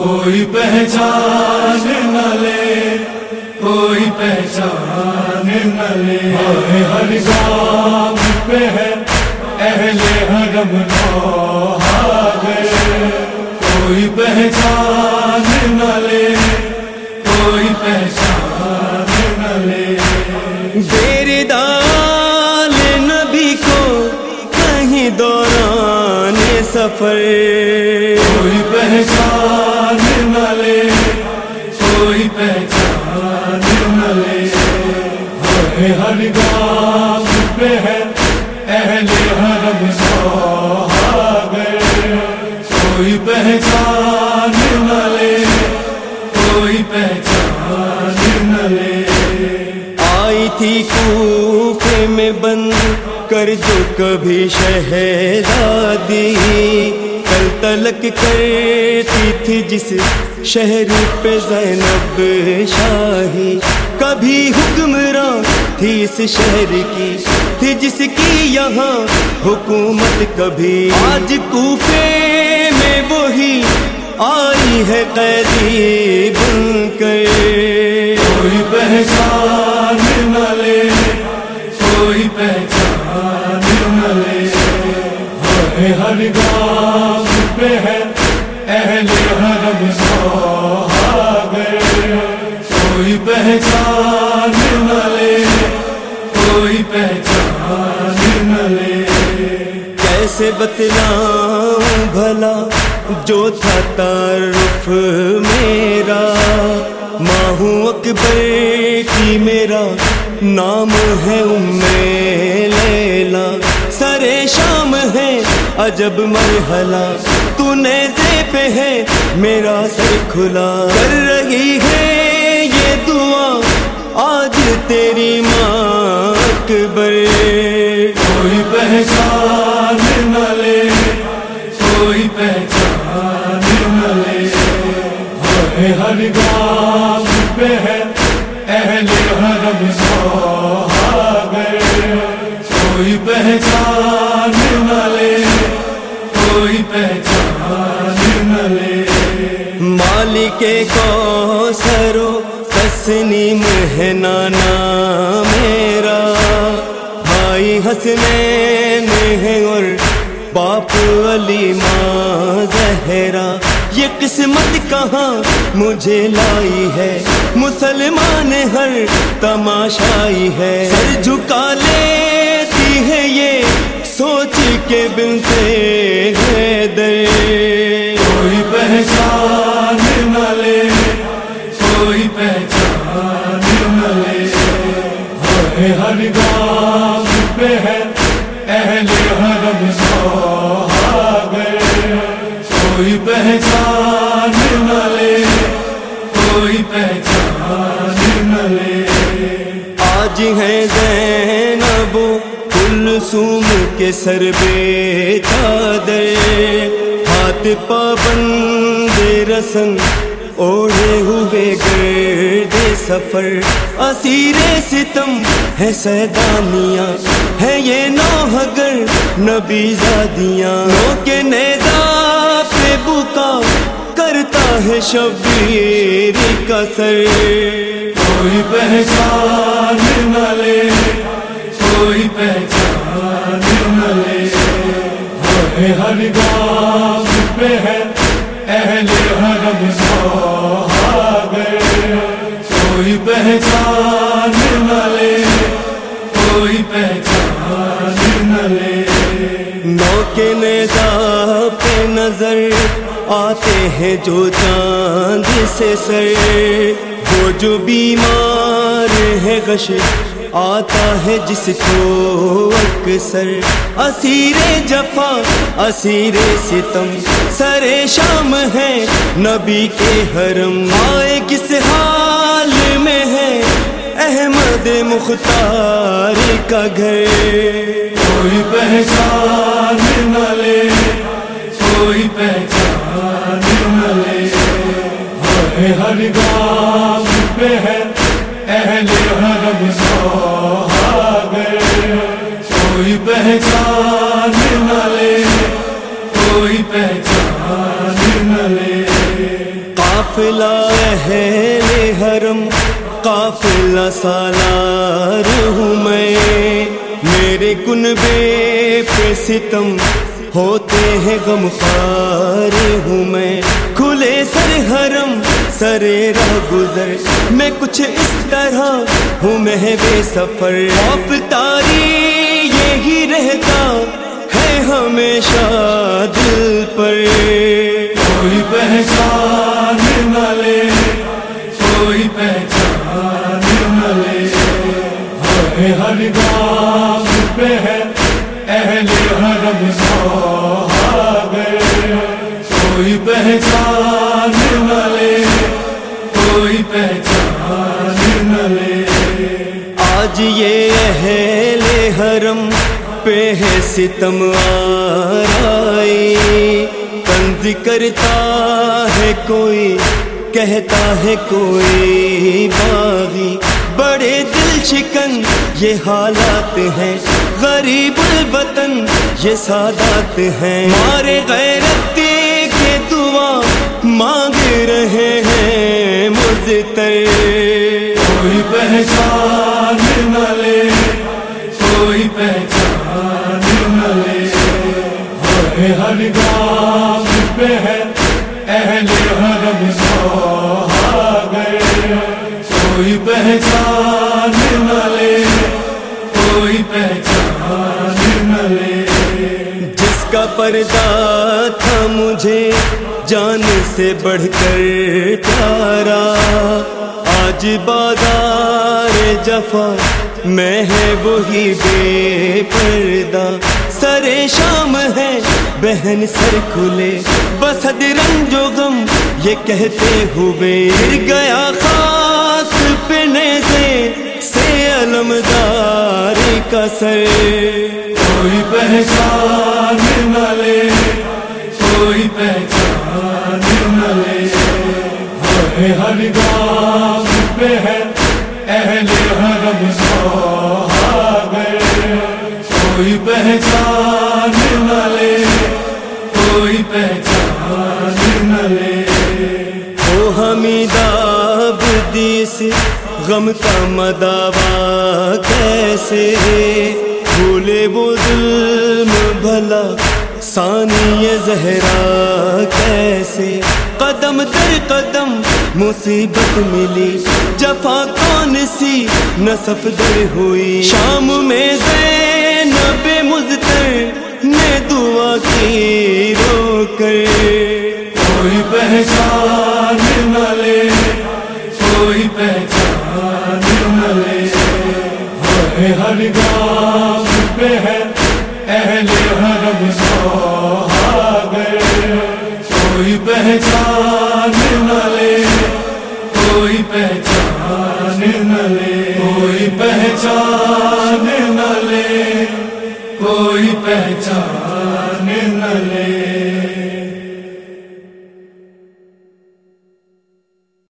کوئی پہچان نہ لے، کوئی پہچان نہ لے۔ ہر گام پہ ہے، اہل حرم گئے کوئی پہچان نہ لے، کوئی پہچان نہ لے۔ دیر دال نبی کو کہیں دوران سفر ہر گام پہ ہے کر جو کبھی شہزادی کل تلک کرتی تھی جس شہر پہ زینب شاہی، کبھی حکمراں تھی اس شہر کی، تھی جس کی یہاں حکومت کبھی۔ آج کوفے میں وہی آئی ہے قیدی بن کر۔ کوئی پہچان نہ لے، کوئی پہچان ہر ہر گام پہ ہے اہل حرم سو کوئی پہچان نہ لے، کوئی پہچان نہ لے۔ کیسے بتلاؤں بھلا جو تھا تعارف میرا؟ ماہوں اکبر کی میرا نام ہے ام عجب مرحلہ تو نیزے پہ ہے، میرا سر کھلا کر رہی ہے یہ دعا، آج تیری ماں اکبر کوئی پہچان نہ لے، کوئی پہچان نہ لے۔ ہر ہر گام پہ ہے، اہل حرم سو گئے کوئی پہچان کوئی پہچان نہ لے۔ مالک کو سرو تسنیم ہے نانا میرا۔ بھائی حسنین ہے اور باپ علی ماں زہرا۔ یہ قسمت کہاں مجھے لائی ہے؟ مسلمان ہر تماشائی ہے۔ سر جھکا لیتی ہے یہ سوچ کے بنتے ہیں در کوئی پہچان نہ لے کوئی پہچان نہ لے۔ ہر ہر گام پہ ہے اہل حرم گئے کوئی پہچان نہ لے کوئی پہچان نہ لے۔ آج ہے زینب کلثوم کے سر بے چادر ہاتھ پابند رسن اوڑھے ہوئے گرد سفر اسیر ستم ہے سیدانیاں ہے یہ نوہگر نبی زادیاں نو کے نیزا پہ بکا کرتا ہے شبیر کا سر کوئی پہچان نہ لے کوئی پہچان ہر ہر گام پہ ہے اہل حرم سو گئے کوئی پہچان نہ لے کوئی پہچان نہ لے نو کے پہ نظر آتے ہیں جو چاند سے سر، وہ جو بیمار ہے غش آتا ہے جس کو اکثر اسیر جفا، اسیر ستم سر شام ہے۔ نبی کے حرم آئے کس حال میں ہے؟ احمد مختار کا گھر۔ کوئی پہچان نہ لے، کوئی پہچان نہ لے۔ ہر ہر گام پہچان نہ لے، کوئی پہچان نہ لے۔ قافلہ اہل حرم، قافلہ سالار ہوں میں۔ میرے کنبے پہ ستم ہوتے ہیں غم خار ہوں میں۔ کھلے سر حرم سرے راہ گزر۔ میں کچھ اس طرح ہوں میں بے سفر۔ خوف تاری یہی رہتا ہے ہمیشہ دل پر۔ کوئی پہچان نہ لے کوئی پہچان نہ لے۔ ہر ہر گام پہ ہے اہل حرم سہاگر کوئی پہچان نہ لے کوئی پہچان نہ لے۔ آج یہ اہل حرم پہ ہے ستم آرائی کنز کرتا ہے کوئی کہتا ہے کوئی باغی بڑے دل شکن یہ حالات ہیں غریب الوطن یہ سادات ہیں مارے غیرت کے دعا مانگ رہے ہیں مزتر کوئی پہچان نہ جس کا پردہ تھا مجھے جان سے بڑھ کر پیارا۔ آج بازار جفا، میں ہے وہی بے پردہ۔ سر شام ہے، بہن سر کھلے۔ بسد رنگ و غم، یہ کہتے ہوئے گر گیا خاک پہ نیزے۔ سے علمدار کا سر۔ کوئی پہچان نہ لے کوئی پہچان نہ لے۔ ہر ہر گام پہ ہے اہل حرم سہاگر کوئی پہچان نہ لے کوئی پہچان نہ لے۔ وہ حمیداب دیس غم کا مداوا کیسے بھولے وہ ظلم بھلا، ثانی زہرا کیسے؟ قدم در قدم مصیبت ملی، جفا کون سی نصف در ہوئی؟ شام میں زینب مزتر نے دعا کی رو کر۔ کوئی پہچان نہ لے، کوئی پہچان پہچان نہ لے کوئی پہچان